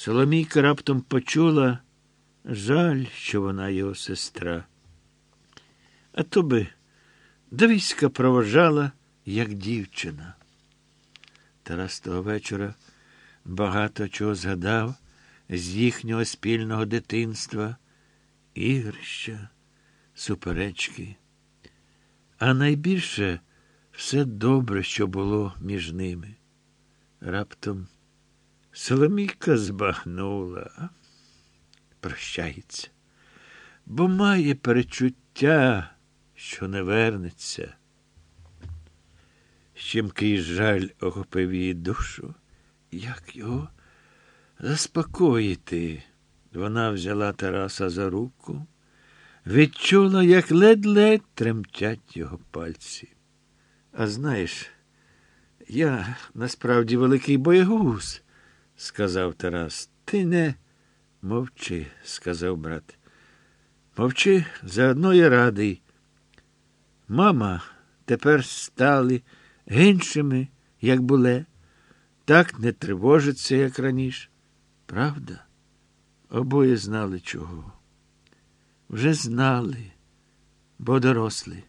Соломійка раптом почула жаль, що вона його сестра. А то би до війська проважала, як дівчина. Тарас того вечора багато чого згадав з їхнього спільного дитинства, ігрища, суперечки. А найбільше все добре, що було між ними. Раптом Соломійка збагнула, прощається, бо має перечуття, що не вернеться. Щемкий жаль охопив її душу. Як його заспокоїти? Вона взяла Тараса за руку, відчула, як ледь-ледь тремтять його пальці. А знаєш, я насправді великий боєгуз, сказав Тарас. Ти не мовчи, сказав брат. Мовчи, заодно я радий. Мама тепер стали гіншими, як були, так не тривожиться, як раніше. Правда? Обоє знали чого. Вже знали, бо доросли.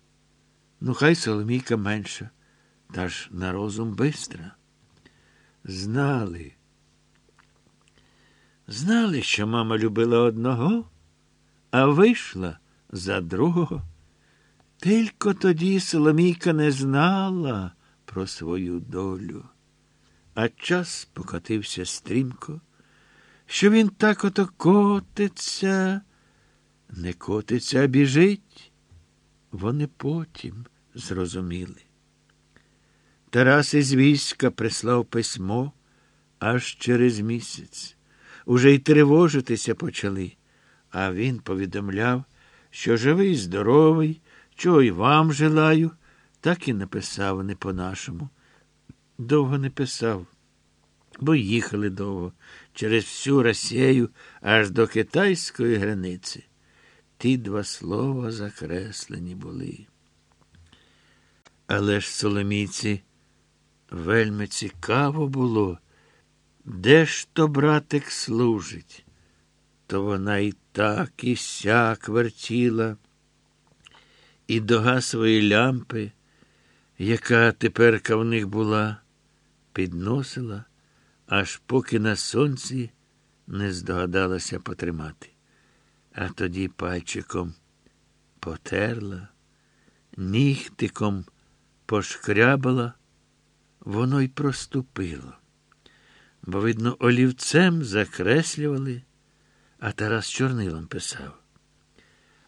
Ну, хай Соломійка менша, та ж на розум бистра. Знали. Знали, що мама любила одного, а вийшла за другого. Тільки тоді Соломійка не знала про свою долю, а час покотився стрімко, що він так ото котиться, не котиться, а біжить. Вони потім зрозуміли. Тарас із війська прислав письмо аж через місяць. Уже й тривожитися почали, а він повідомляв, що живий, здоровий, чого й вам желаю, так і написав не по-нашому. Довго не писав, бо їхали довго через всю Росію аж до китайської границі. Ті два слова закреслені були. Але ж Соломійці вельми цікаво було, де ж то братик служить, то вона і так, і сяк вертіла, і до гасової лямпи, яка теперка в них була, підносила, аж поки на сонці не здогадалася потримати. А тоді пальчиком потерла, нігтиком пошкрябала, воно й проступило. Бо, видно, олівцем закреслювали, а Тарас чорнилом писав.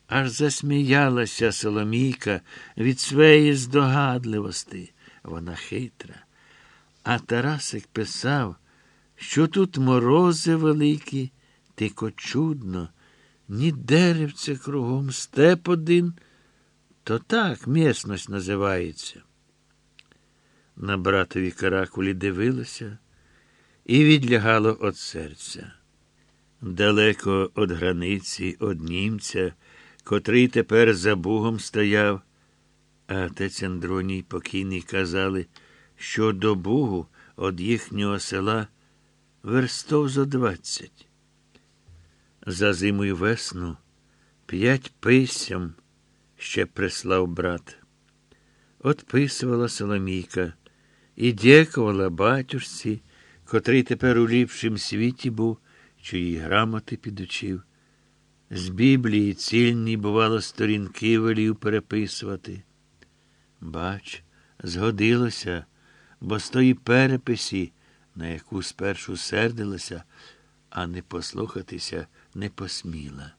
Аж засміялася Соломійка від своєї здогадливості. Вона хитра. А Тарасик писав, що тут морози великі, тільки чудно, ні деревця кругом, степ один, то так місність називається. На братові каракулі дивилася і відлягало від серця. Далеко від границі, від німця, котрий тепер за Бугом стояв, а отець Андроній покійний казали, що до Бугу від їхнього села верстов зо двадцять. За зимою весну п'ять писям ще прислав брат. Отписувала Соломійка і дякувала батюшці, котрий тепер у ліпшім світі був, їй грамоти підучив. З Біблії цільні, бувало, сторінки велів переписувати. Бач, згодилося, бо з тої переписі, на яку спершу сердилася, а не послухатися не посміла.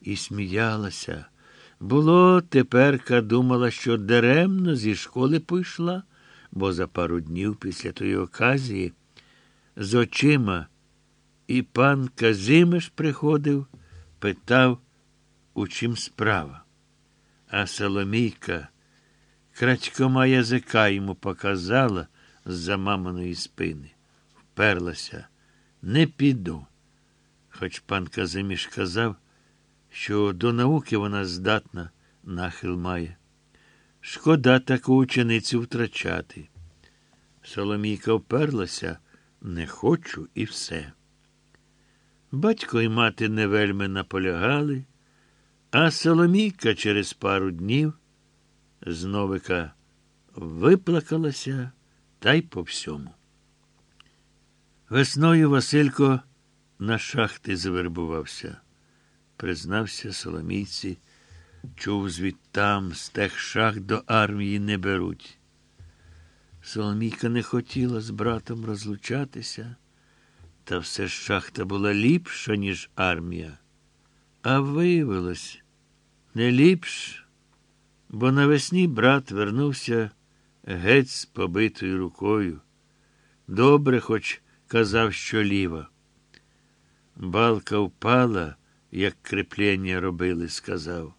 І сміялася. Було, теперка думала, що даремно зі школи пішла, бо за пару днів після тої оказії з очима і пан Казимиш приходив, питав, у чим справа. А Соломійка крадькома язика йому показала з-за маминої спини. Вперлася. Не піду. Хоч пан Казиміш казав, що до науки вона здатна, нахил має. Шкода таку ученицю втрачати. Соломійка вперлася, не хочу і все. Батько і мати не вельми наполягали, а Соломійка через пару днів з новика виплакалася та й по всьому. Весною Василько на шахти завербувався, признався Соломійці, чув звідтам з тех шахт до армії не беруть. Соломійка не хотіла з братом розлучатися, та все ж шахта була ліпша, ніж армія. А виявилось не ліпш, бо навесні брат вернувся геть з побитою рукою. Добре, хоч казав, що ліва. Балка впала, як кріплення робили, сказав.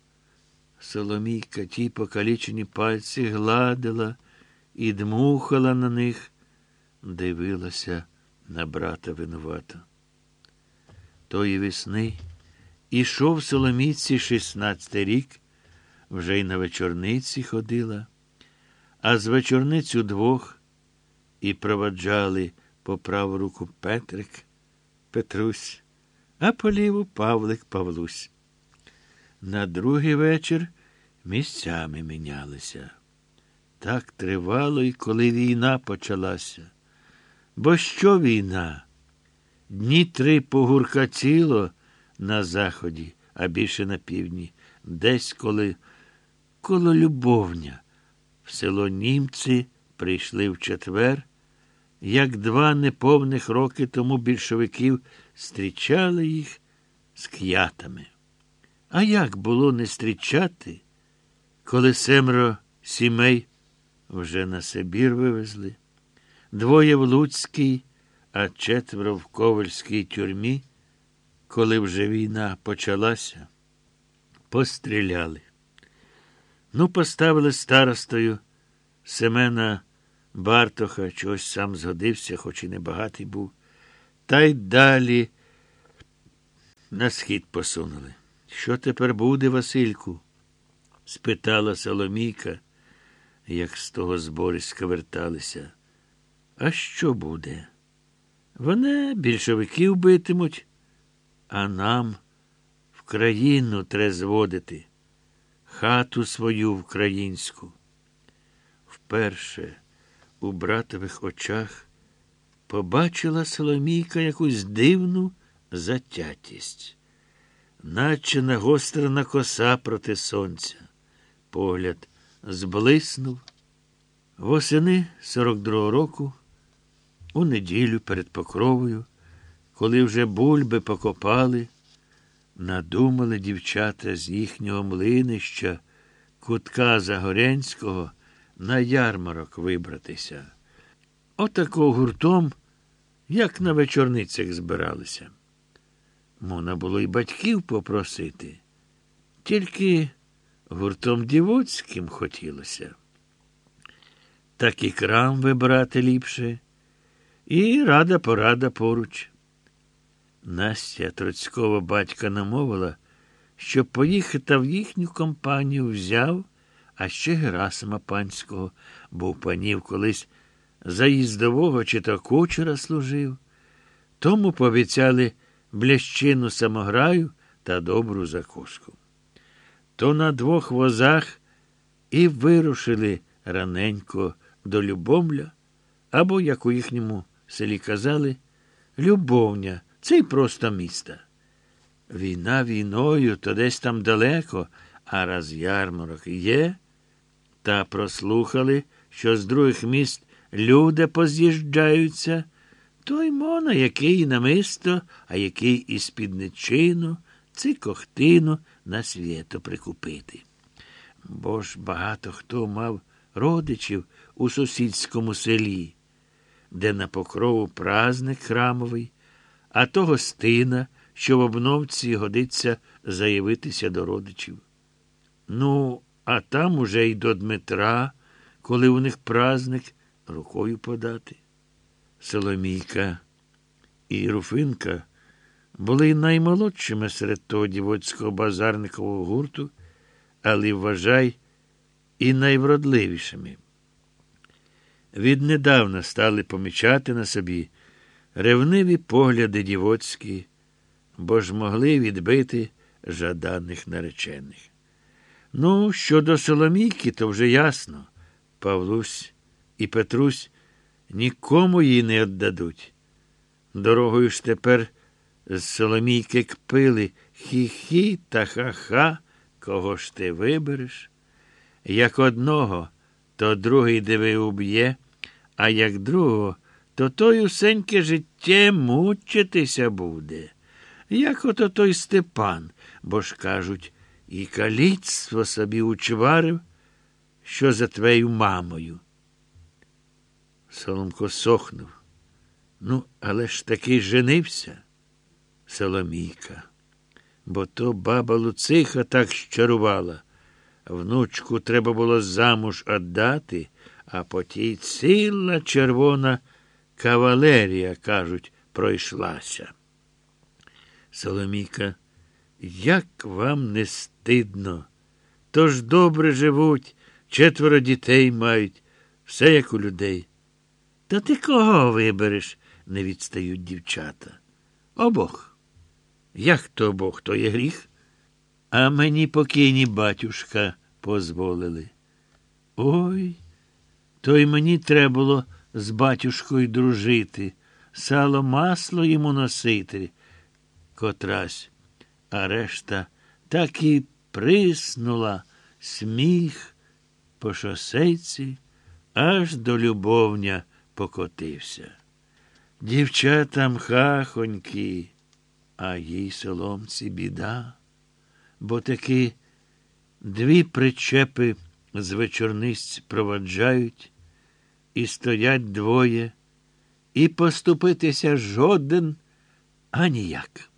Соломійка ті покалічені пальці гладила і дмухала на них, дивилася на брата винувато. Тої весни ішов Соломійці шістнадцятий рік, вже й на вечорниці ходила, а з вечорницю двох і проваджали по праву руку Петрик, Петрусь, а по ліву Павлик Павлусь. На другий вечір місцями мінялися. Так тривало і коли війна почалася. Бо що війна? Дні три погуркатіло на заході, а більше на півдні, десь коли коло любовня. В село німці прийшли в четвер, як два неповних роки тому більшовиків зустрічали їх з к'ятами. А як було не зустрічати, коли семеро сімей вже на Сибір вивезли? Двоє в Луцькій, а четверо в Ковальській тюрмі, коли вже війна почалася, постріляли. Ну, поставили старостою Семена Бартоха, чогось сам згодився, хоч і небагатий був, та й далі на схід посунули. Що тепер буде, Васильку? спитала Соломійка, як з того збориська верталися. А що буде? Вони більшовиків битимуть, а нам в країну треба зводити, хату свою українську. Вперше у братових очах побачила Соломійка якусь дивну затятість, наче нагострена коса проти сонця. Погляд зблиснув. Восени 42-го року. У неділю перед покровою, коли вже бульби покопали, надумали дівчата з їхнього млинища, кутка Загорянського, на ярмарок вибратися. Отако гуртом, як на вечорницях збиралися. Можна було й батьків попросити, тільки гуртом дівоцьким хотілося. Так і крам вибирати ліпше. І рада порада поруч. Настя Троцькова батька намовила, щоб поїхати в їхню компанію взяв, а ще Герасима панського, бо в панів колись заїздового чи то кучера служив. Тому пообіцяли блящину самограю та добру закуску. То на двох возах і вирушили раненько до Любомля, або, як у їхньому селі казали, любовня, це й просто місто. Війна війною, то десь там далеко, а раз ярмарок є, та прослухали, що з других міст люди поз'їжджаються, то й мона, який намисто, а який і спідничину, ці кохтину на свято прикупити. Бо ж багато хто мав родичів у сусідському селі де на покрову праздник храмовий, а то гостина, що в обновці годиться заявитися до родичів. Ну, а там уже й до Дмитра, коли у них праздник, рукою подати. Соломійка і Руфинка були наймолодшими серед того дівоцького базарникового гурту, але вважай і найвродливішими віднедавна стали помічати на собі ревниві погляди дівоцькі, бо ж могли відбити жаданих наречених. Ну, щодо Соломійки, то вже ясно. Павлусь і Петрусь нікому її не віддадуть. Дорогою ж тепер з Соломійки кпили хі-хі та ха-ха, кого ж ти вибереш? Як одного, то другий диви уб'є, а як другого, то той усеньке життя мучитися буде. Як ото той Степан, бо ж кажуть, і каліцтво собі учварив, що за твоєю мамою. Соломко сохнув. Ну, але ж таки женився, Соломійка. Бо то баба Луциха так щарувала. Внучку треба було замуж отдати, а по тій ціла червона кавалерія, кажуть, пройшлася. Соломійка, як вам не стидно? Тож добре живуть, четверо дітей мають, все як у людей. Та ти кого вибереш? не відстають дівчата. Обох. Як то обох, то є гріх? А мені покійні батюшка позволили. Ой, то й мені треба було з батюшкою дружити, сало масло йому носити, котрась, а решта так і приснула сміх по шосейці, аж до любовня покотився. Дівчатам хахоньки, а їй соломці біда, бо таки дві причепи з вечорниць проваджають, і стоять двоє, і поступитися жоден аніяк.